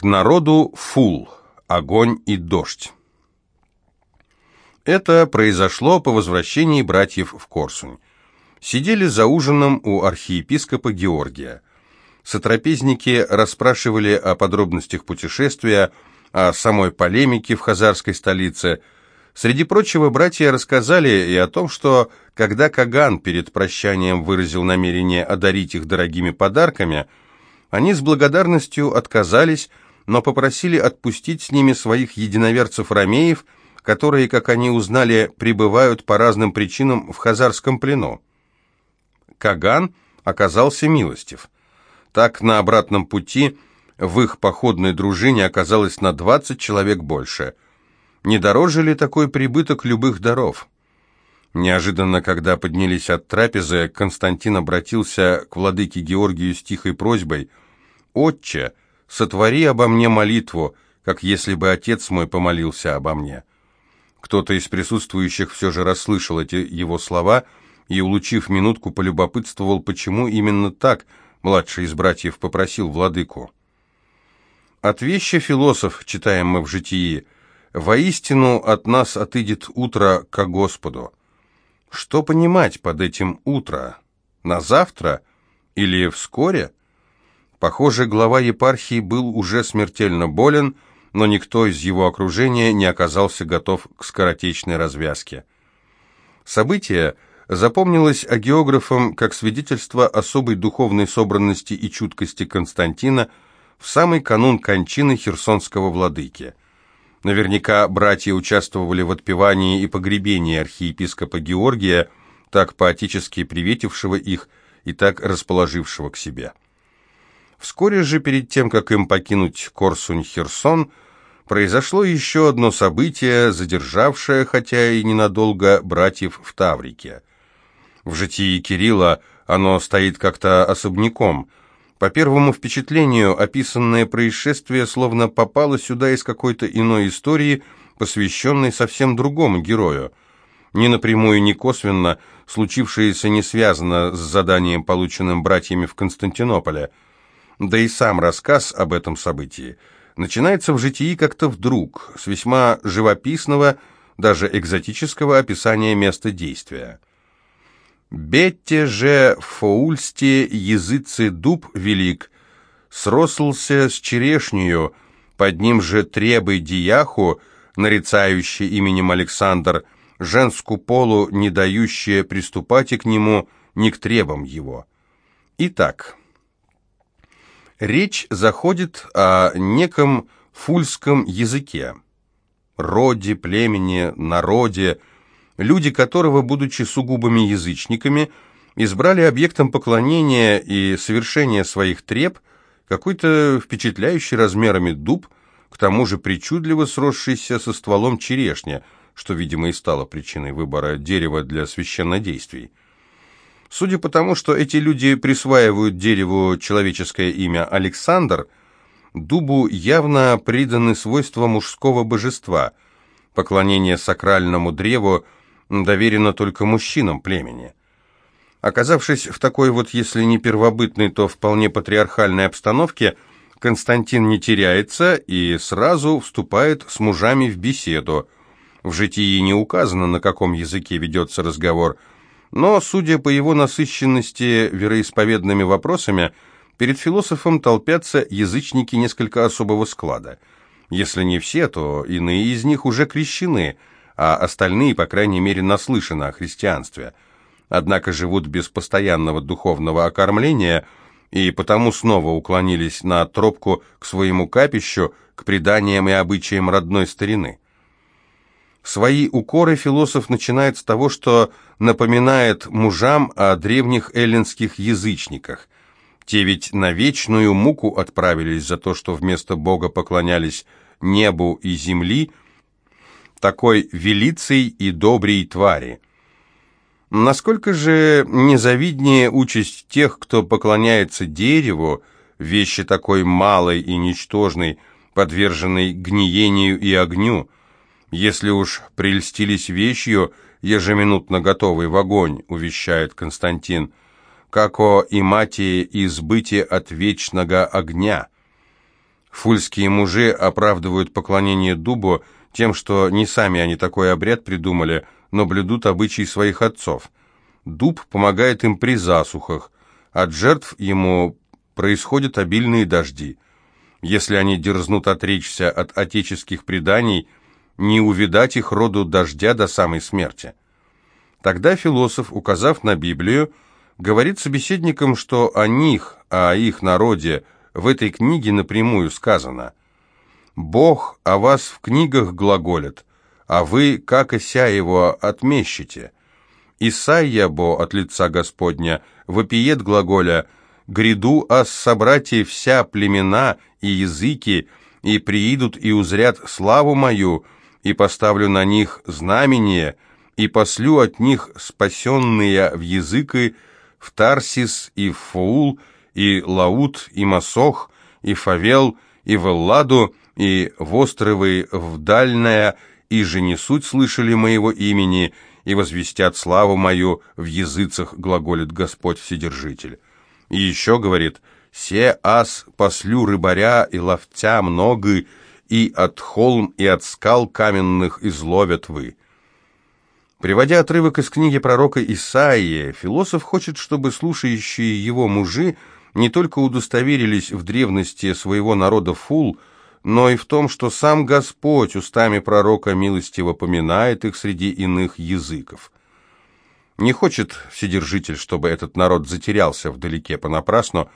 К народу фул, огонь и дождь. Это произошло по возвращении братьев в Корсунь. Сидели за ужином у архиепископа Георгия. Сотрапезники расспрашивали о подробностях путешествия, о самой полемике в хазарской столице. Среди прочего, братья рассказали и о том, что, когда Каган перед прощанием выразил намерение одарить их дорогими подарками, они с благодарностью отказались, но попросили отпустить с ними своих единоверцев-ромеев, которые, как они узнали, пребывают по разным причинам в хазарском плену. Каган оказался милостив. Так, на обратном пути в их походной дружине оказалось на 20 человек больше. Не дороже ли такой прибыток любых даров? Неожиданно, когда поднялись от трапезы, Константин обратился к владыке Георгию с тихой просьбой «Отче, сотвори обо мне молитву, как если бы отец мой помолился обо мне». Кто-то из присутствующих все же расслышал эти его слова и, улучив минутку, полюбопытствовал, почему именно так младший из братьев попросил владыку. «От вещи философ, читаем мы в житии, воистину от нас отыдет утро ко Господу». Что понимать под этим утро? На завтра или вскоре? Похоже, глава епархии был уже смертельно болен, но никто из его окружения не оказался готов к скоротечной развязке. Событие запомнилось агеографам как свидетельство особой духовной собранности и чуткости Константина в самый канун кончины херсонского владыки. Наверняка братья участвовали в отпевании и погребении архиепископа Георгия, так поотечески приветившего их и так расположившего к себе. Вскоре же, перед тем, как им покинуть Корсунь-Херсон, произошло еще одно событие, задержавшее, хотя и ненадолго, братьев в Таврике. В житии Кирилла оно стоит как-то особняком – по первому впечатлению, описанное происшествие словно попало сюда из какой-то иной истории, посвященной совсем другому герою. Ни напрямую, ни косвенно случившееся не связано с заданием, полученным братьями в Константинополе. Да и сам рассказ об этом событии начинается в житии как-то вдруг, с весьма живописного, даже экзотического описания места действия. Бетте же фоульсте языцы дуб велик, срослся с черешнею, под ним же требой дияху, нарицающий именем Александр, женску полу, не дающее приступать и к нему, ни к требам его. Итак, речь заходит о неком фульском языке, роде, племени, народе, люди которого, будучи сугубыми язычниками, избрали объектом поклонения и совершения своих треб какой-то впечатляющий размерами дуб, к тому же причудливо сросшийся со стволом черешня, что, видимо, и стало причиной выбора дерева для священнодействий. Судя по тому, что эти люди присваивают дереву человеческое имя Александр, дубу явно приданы свойства мужского божества. Поклонение сакральному древу – доверено только мужчинам племени. Оказавшись в такой вот, если не первобытной, то вполне патриархальной обстановке, Константин не теряется и сразу вступает с мужами в беседу. В житии не указано, на каком языке ведется разговор, но, судя по его насыщенности вероисповедными вопросами, перед философом толпятся язычники несколько особого склада. Если не все, то иные из них уже крещены – а остальные, по крайней мере, наслышаны о христианстве. Однако живут без постоянного духовного окормления и потому снова уклонились на тропку к своему капищу, к преданиям и обычаям родной старины. Свои укоры философ начинает с того, что напоминает мужам о древних эллинских язычниках. Те ведь на вечную муку отправились за то, что вместо Бога поклонялись небу и земли – такой велицей и добрей твари. Насколько же незавиднее участь тех, кто поклоняется дереву, вещи такой малой и ничтожной, подверженной гниению и огню, если уж прельстились вещью, ежеминутно готовый в огонь, увещает Константин, како и матери избыте от вечного огня. Фульские мужи оправдывают поклонение дубу тем, что не сами они такой обряд придумали, но блюдут обычаи своих отцов. Дуб помогает им при засухах, от жертв ему происходят обильные дожди. Если они дерзнут отречься от отеческих преданий, не увидать их роду дождя до самой смерти. Тогда философ, указав на Библию, говорит собеседникам, что о них, о их народе в этой книге напрямую сказано «Бог о вас в книгах глаголит, а вы, как ися его, отмещите». Исайя бо от лица Господня, вопиет глаголя «Гряду ас собратья вся племена и языки, и приидут и узрят славу мою, и поставлю на них знамение, и послю от них спасенные в языки, в Тарсис и в Фаул, и Лаут, и Масох, и Фавел, и в Элладу, и в островы в Дальное, и же не суть слышали моего имени, и возвестят славу мою в языцах, глаголит Господь Вседержитель. И еще говорит, «Се ас послю рыбаря и ловця много, и от холм и от скал каменных изловят вы». Приводя отрывок из книги пророка Исаии, философ хочет, чтобы слушающие его мужи не только удостоверились в древности своего народа Фул, но и в том, что сам Господь устами пророка милостиво поминает их среди иных языков. Не хочет Вседержитель, чтобы этот народ затерялся вдалеке понапрасну,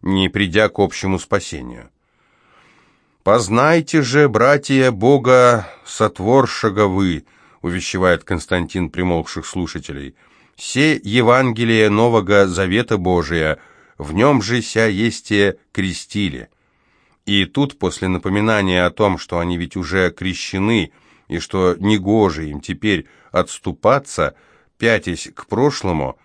не придя к общему спасению. «Познайте же, братья, Бога сотворшего вы», увещевает Константин примолкших слушателей. «Се Евангелие Нового Завета Божия, в нем же ся есте крестили». И тут, после напоминания о том, что они ведь уже крещены, и что негоже им теперь отступаться, пятясь к прошлому,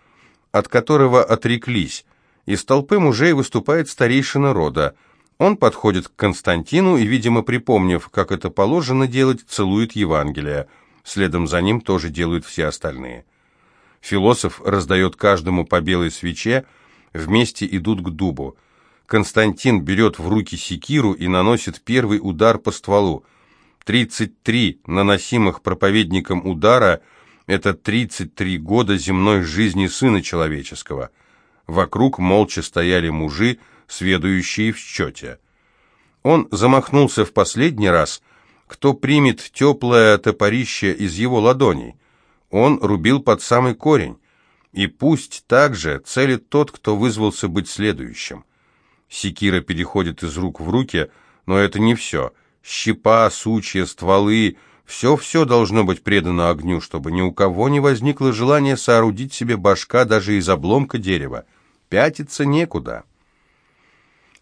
от которого отреклись, из толпы мужей выступает старейшина рода. Он подходит к Константину и, видимо, припомнив, как это положено делать, целует Евангелие – Следом за ним тоже делают все остальные. Философ раздает каждому по белой свече, вместе идут к дубу. Константин берет в руки секиру и наносит первый удар по стволу. 33 наносимых проповедником удара – это 33 года земной жизни Сына Человеческого. Вокруг молча стояли мужи, сведущие в счете. Он замахнулся в последний раз – кто примет теплое топорище из его ладоней. Он рубил под самый корень. И пусть также целит тот, кто вызвался быть следующим. Секира переходит из рук в руки, но это не все. Щепа, сучья, стволы – все-все должно быть предано огню, чтобы ни у кого не возникло желания соорудить себе башка даже из обломка дерева. Пятиться некуда.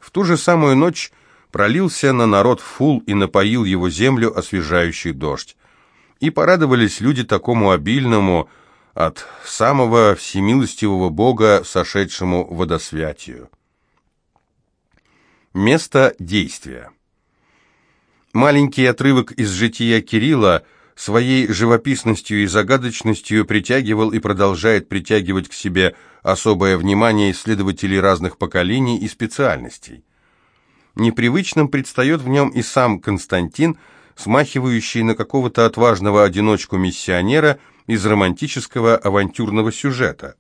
В ту же самую ночь пролился на народ фул и напоил его землю освежающий дождь. И порадовались люди такому обильному от самого всемилостивого Бога, сошедшему водосвятию. Место действия Маленький отрывок из жития Кирилла своей живописностью и загадочностью притягивал и продолжает притягивать к себе особое внимание исследователей разных поколений и специальностей непривычным предстает в нем и сам Константин, смахивающий на какого-то отважного одиночку-миссионера из романтического авантюрного сюжета.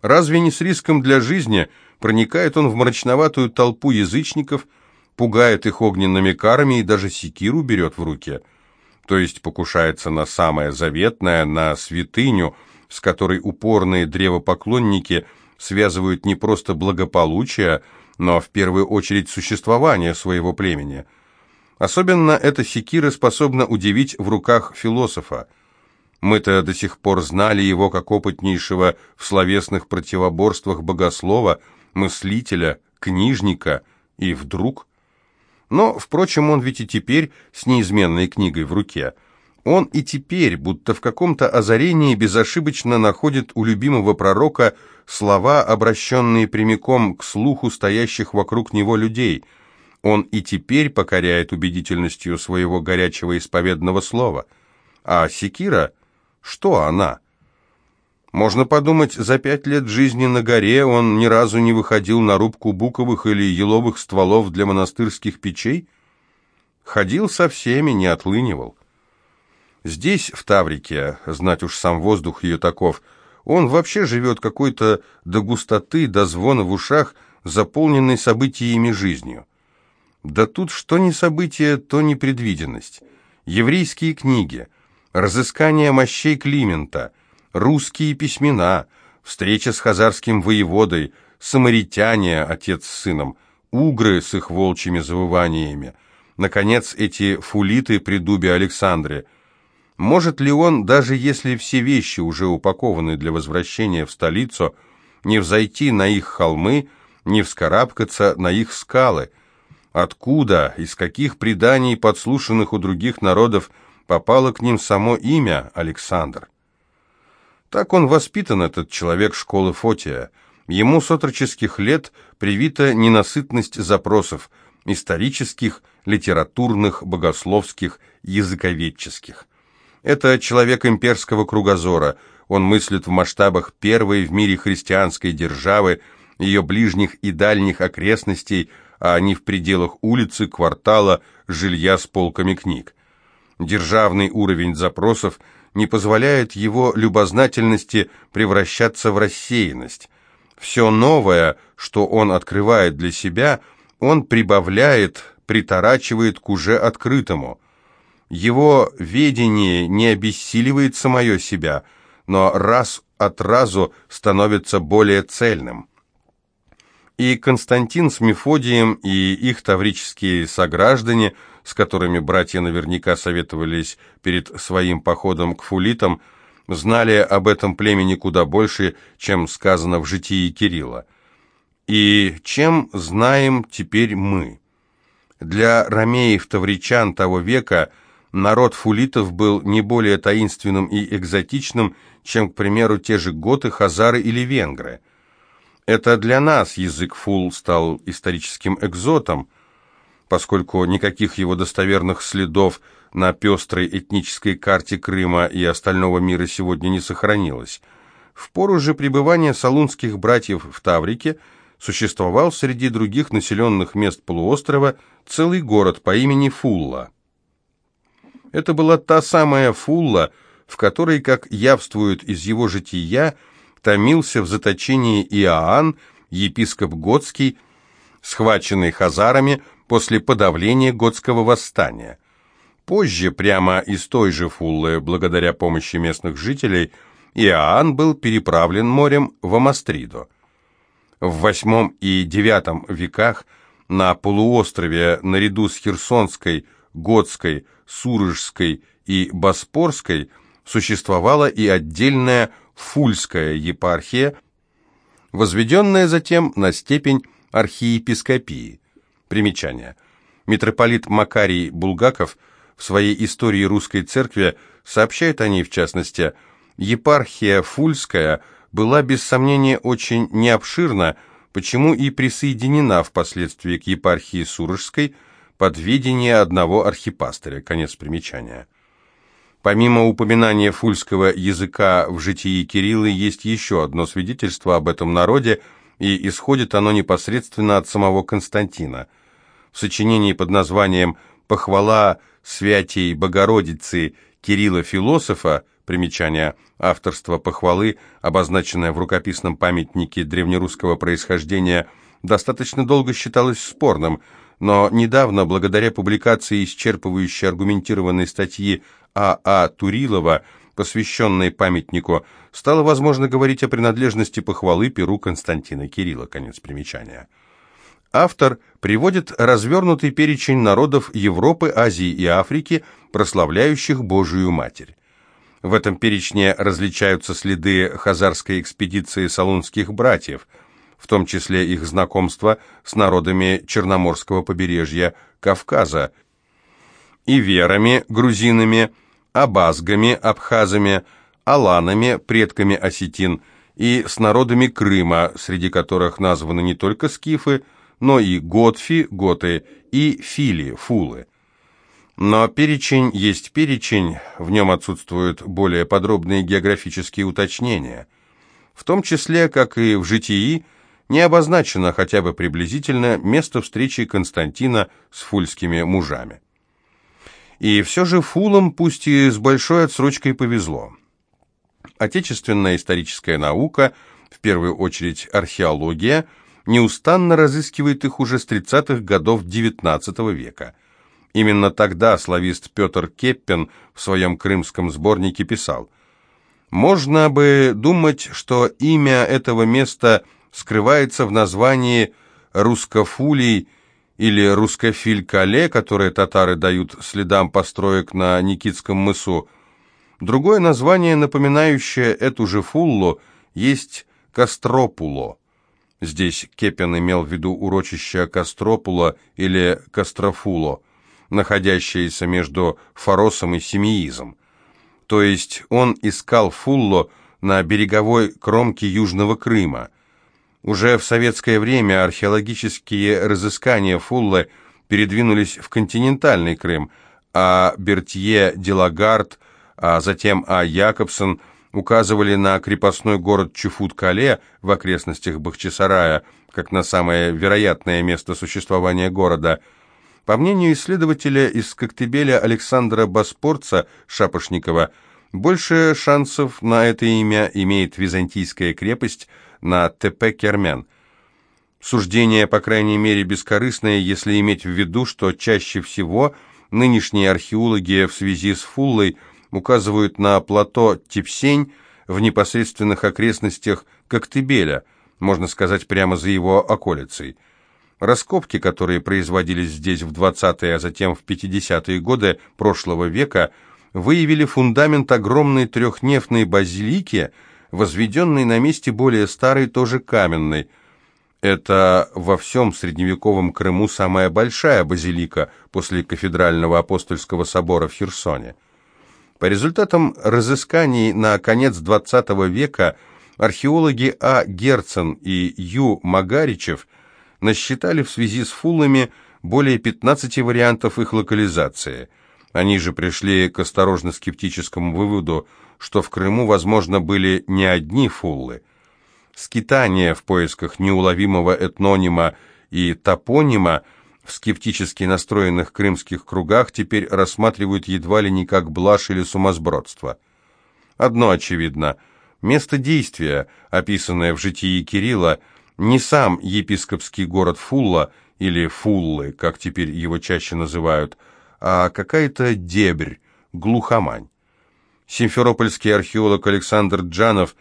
Разве не с риском для жизни проникает он в мрачноватую толпу язычников, пугает их огненными карами и даже секиру берет в руки, то есть покушается на самое заветное, на святыню, с которой упорные древопоклонники связывают не просто благополучие, но в первую очередь существование своего племени. Особенно эта секира способна удивить в руках философа. Мы-то до сих пор знали его как опытнейшего в словесных противоборствах богослова, мыслителя, книжника, и вдруг... Но, впрочем, он ведь и теперь с неизменной книгой в руке. Он и теперь, будто в каком-то озарении, безошибочно находит у любимого пророка слова, обращенные прямиком к слуху стоящих вокруг него людей. Он и теперь покоряет убедительностью своего горячего исповедного слова. А секира, что она? Можно подумать, за пять лет жизни на горе он ни разу не выходил на рубку буковых или еловых стволов для монастырских печей? Ходил со всеми, не отлынивал. Здесь, в Таврике, знать уж сам воздух ее таков, он вообще живет какой-то до густоты, до звона в ушах, заполненной событиями жизнью. Да тут что не событие, то непредвиденность. Еврейские книги, разыскание мощей Климента — русские письмена, встреча с хазарским воеводой, самаритяне, отец с сыном, угры с их волчьими завываниями, наконец, эти фулиты при дубе Александре. Может ли он, даже если все вещи уже упакованы для возвращения в столицу, не взойти на их холмы, не вскарабкаться на их скалы? Откуда, из каких преданий, подслушанных у других народов, попало к ним само имя Александр? Так он воспитан, этот человек школы Фотия. Ему с отроческих лет привита ненасытность запросов, исторических, литературных, богословских, языковедческих. Это человек имперского кругозора, он мыслит в масштабах первой в мире христианской державы, ее ближних и дальних окрестностей, а не в пределах улицы, квартала, жилья с полками книг. Державный уровень запросов – не позволяет его любознательности превращаться в рассеянность. Все новое, что он открывает для себя, он прибавляет, приторачивает к уже открытому. Его ведение не обессиливает самое себя, но раз от разу становится более цельным. И Константин с Мефодием, и их таврические сограждане – с которыми братья наверняка советовались перед своим походом к фулитам, знали об этом племени куда больше, чем сказано в житии Кирилла. И чем знаем теперь мы? Для ромеев-тавричан того века народ фулитов был не более таинственным и экзотичным, чем, к примеру, те же готы, хазары или венгры. Это для нас язык фул стал историческим экзотом, поскольку никаких его достоверных следов на пестрой этнической карте Крыма и остального мира сегодня не сохранилось. В пору же пребывания салунских братьев в Таврике существовал среди других населенных мест полуострова целый город по имени Фулла. Это была та самая Фулла, в которой, как явствует из его жития, томился в заточении Иоанн, епископ Готский, схваченный хазарами, после подавления готского восстания. Позже, прямо из той же Фуллы, благодаря помощи местных жителей, Иоанн был переправлен морем в Амастридо. В VIII и IX веках на полуострове наряду с Херсонской, Готской, Сурожской и Боспорской существовала и отдельная Фульская епархия, возведенная затем на степень архиепископии. Примечание. Митрополит Макарий Булгаков в своей истории русской церкви сообщает о ней в частности, епархия Фульская была без сомнения очень необширна, почему и присоединена впоследствии к епархии Сурожской под ведение одного архипастыря. Конец примечания. Помимо упоминания фульского языка в житии Кирилла есть еще одно свидетельство об этом народе, и исходит оно непосредственно от самого Константина – в сочинении под названием «Похвала святей Богородицы Кирилла Философа», примечание авторства похвалы, обозначенное в рукописном памятнике древнерусского происхождения, достаточно долго считалось спорным, но недавно, благодаря публикации исчерпывающей аргументированной статьи А.А. А. Турилова, посвященной памятнику, стало возможно говорить о принадлежности похвалы Перу Константина Кирилла. Конец примечания автор приводит развернутый перечень народов Европы, Азии и Африки, прославляющих Божию Матерь. В этом перечне различаются следы хазарской экспедиции салунских братьев, в том числе их знакомство с народами Черноморского побережья Кавказа, и верами, грузинами, абазгами, абхазами, аланами, предками осетин, и с народами Крыма, среди которых названы не только скифы, но и Готфи, Готы и Фили, Фулы. Но перечень есть перечень, в нем отсутствуют более подробные географические уточнения. В том числе, как и в житии, не обозначено хотя бы приблизительно место встречи Константина с фульскими мужами. И все же фулам, пусть и с большой отсрочкой, повезло. Отечественная историческая наука, в первую очередь археология, неустанно разыскивает их уже с 30-х годов XIX века. Именно тогда славист Петр Кеппен в своем крымском сборнике писал «Можно бы думать, что имя этого места скрывается в названии «Рускофулий» или «Рускофиль-Кале», которые татары дают следам построек на Никитском мысу. Другое название, напоминающее эту же фуллу, есть Костропуло. Здесь Кепен имел в виду урочище Костропула или Кострофуло, находящееся между Форосом и Семиизом. То есть он искал Фулло на береговой кромке Южного Крыма. Уже в советское время археологические разыскания Фуллы передвинулись в континентальный Крым, а Бертье Делагард, а затем А. Якобсон – указывали на крепостной город Чуфут-Кале в окрестностях Бахчисарая, как на самое вероятное место существования города. По мнению исследователя из Коктебеля Александра Боспорца Шапошникова, больше шансов на это имя имеет византийская крепость на Тепе-Кермен. Суждение, по крайней мере, бескорыстное, если иметь в виду, что чаще всего нынешние археологи в связи с Фуллой – указывают на плато Типсень в непосредственных окрестностях Коктебеля, можно сказать, прямо за его околицей. Раскопки, которые производились здесь в 20-е, а затем в 50-е годы прошлого века, выявили фундамент огромной трехнефной базилики, возведенной на месте более старой, тоже каменной. Это во всем средневековом Крыму самая большая базилика после кафедрального апостольского собора в Херсоне. По результатам разысканий на конец XX века археологи А. Герцен и Ю. Магаричев насчитали в связи с фуллами более 15 вариантов их локализации. Они же пришли к осторожно-скептическому выводу, что в Крыму, возможно, были не одни фуллы. Скитание в поисках неуловимого этнонима и топонима – в скептически настроенных крымских кругах теперь рассматривают едва ли не как блажь или сумасбродство. Одно очевидно. Место действия, описанное в житии Кирилла, не сам епископский город Фулла, или Фуллы, как теперь его чаще называют, а какая-то дебрь, глухомань. Симферопольский археолог Александр Джанов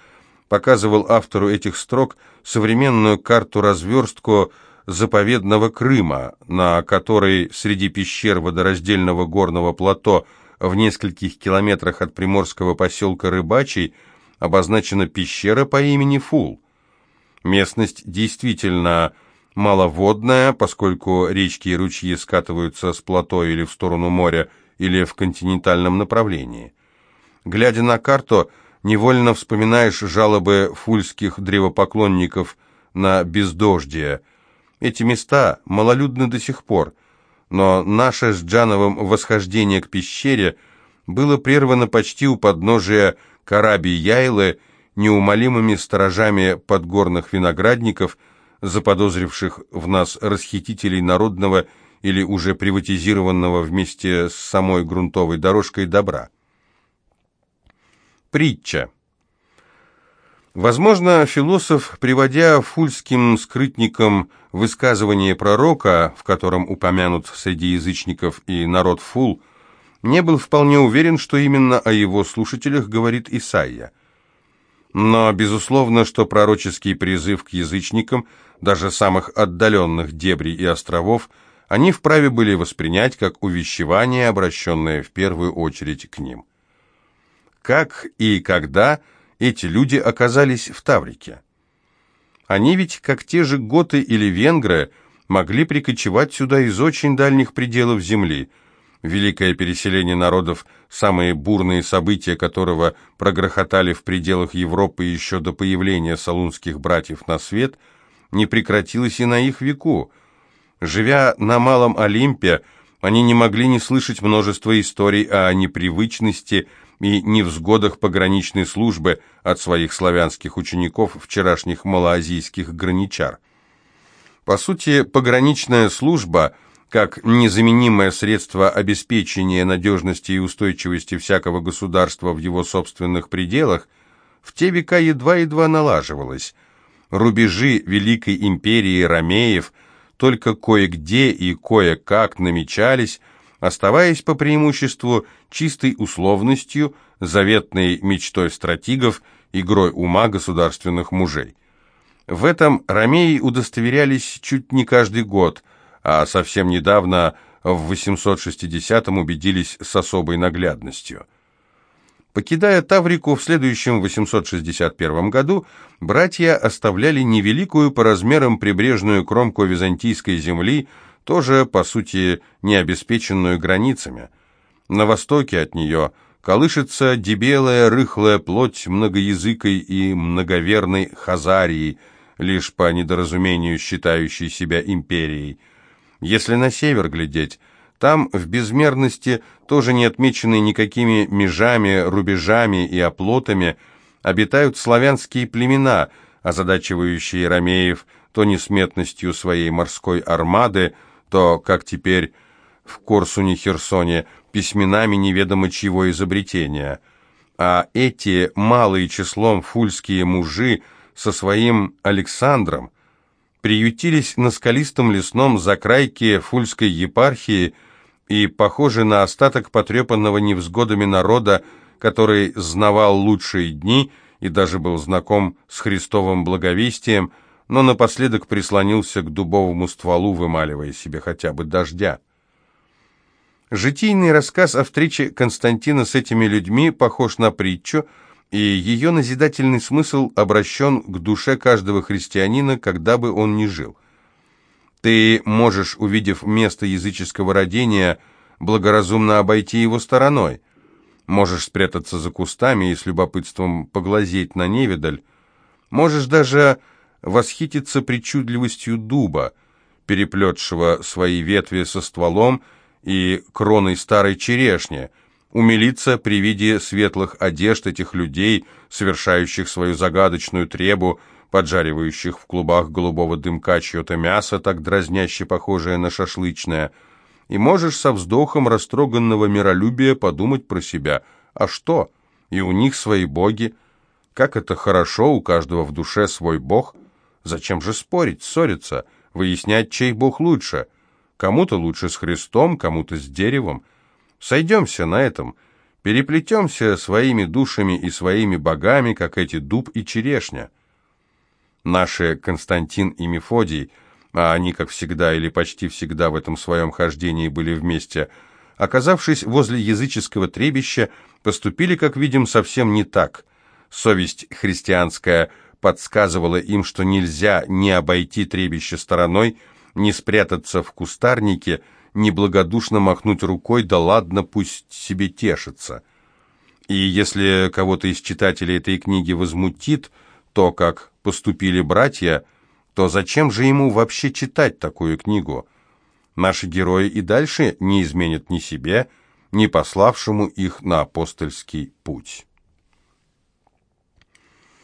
показывал автору этих строк современную карту-разверстку заповедного Крыма, на которой среди пещер водораздельного горного плато в нескольких километрах от приморского поселка Рыбачий обозначена пещера по имени Фул. Местность действительно маловодная, поскольку речки и ручьи скатываются с плато или в сторону моря, или в континентальном направлении. Глядя на карту, невольно вспоминаешь жалобы фульских древопоклонников на бездождие – эти места малолюдны до сих пор, но наше с Джановым восхождение к пещере было прервано почти у подножия Караби-Яйлы неумолимыми сторожами подгорных виноградников, заподозривших в нас расхитителей народного или уже приватизированного вместе с самой грунтовой дорожкой добра. Притча. Возможно, философ, приводя фульским скрытникам высказывание пророка, в котором упомянут среди язычников и народ фул, не был вполне уверен, что именно о его слушателях говорит Исаия. Но, безусловно, что пророческий призыв к язычникам, даже самых отдаленных дебрей и островов, они вправе были воспринять как увещевание, обращенное в первую очередь к ним. Как и когда – эти люди оказались в Таврике. Они ведь, как те же готы или венгры, могли прикочевать сюда из очень дальних пределов земли. Великое переселение народов, самые бурные события которого прогрохотали в пределах Европы еще до появления салунских братьев на свет, не прекратилось и на их веку. Живя на Малом Олимпе, они не могли не слышать множество историй о непривычности и невзгодах пограничной службы от своих славянских учеников, вчерашних малоазийских граничар. По сути, пограничная служба, как незаменимое средство обеспечения надежности и устойчивости всякого государства в его собственных пределах, в те века едва-едва налаживалась. Рубежи Великой империи Ромеев только кое-где и кое-как намечались, оставаясь по преимуществу чистой условностью, заветной мечтой стратегов, игрой ума государственных мужей. В этом ромеи удостоверялись чуть не каждый год, а совсем недавно, в 860-м, убедились с особой наглядностью. Покидая Таврику в следующем 861 году, братья оставляли невеликую по размерам прибрежную кромку византийской земли, тоже, по сути, не обеспеченную границами. На востоке от нее колышется дебелая рыхлая плоть многоязыкой и многоверной Хазарии, лишь по недоразумению считающей себя империей. Если на север глядеть, там в безмерности, тоже не отмеченные никакими межами, рубежами и оплотами, обитают славянские племена, озадачивающие ромеев то несметностью своей морской армады, то, как теперь в Корсуне-Херсоне, письменами неведомо чьего изобретения. А эти малые числом фульские мужи со своим Александром приютились на скалистом лесном закрайке Фульской епархии и похожи на остаток потрепанного невзгодами народа, который знавал лучшие дни и даже был знаком с Христовым благовестием, но напоследок прислонился к дубовому стволу, вымаливая себе хотя бы дождя. Житийный рассказ о встрече Константина с этими людьми похож на притчу, и ее назидательный смысл обращен к душе каждого христианина, когда бы он ни жил. Ты можешь, увидев место языческого родения, благоразумно обойти его стороной. Можешь спрятаться за кустами и с любопытством поглазеть на невидаль. Можешь даже восхититься причудливостью дуба, переплетшего свои ветви со стволом и кроной старой черешни, умилиться при виде светлых одежд этих людей, совершающих свою загадочную требу, поджаривающих в клубах голубого дымка чье-то мясо, так дразняще похожее на шашлычное, и можешь со вздохом растроганного миролюбия подумать про себя, а что, и у них свои боги, как это хорошо, у каждого в душе свой бог, зачем же спорить, ссориться, выяснять, чей бог лучше, кому-то лучше с Христом, кому-то с деревом, сойдемся на этом, переплетемся своими душами и своими богами, как эти дуб и черешня». Наши Константин и Мефодий, а они, как всегда или почти всегда в этом своем хождении были вместе, оказавшись возле языческого требища, поступили, как видим, совсем не так. Совесть христианская подсказывала им, что нельзя не обойти требище стороной, не спрятаться в кустарнике, не благодушно махнуть рукой, да ладно, пусть себе тешится. И если кого-то из читателей этой книги возмутит то, как поступили братья, то зачем же ему вообще читать такую книгу? Наши герои и дальше не изменят ни себе, ни пославшему их на апостольский путь.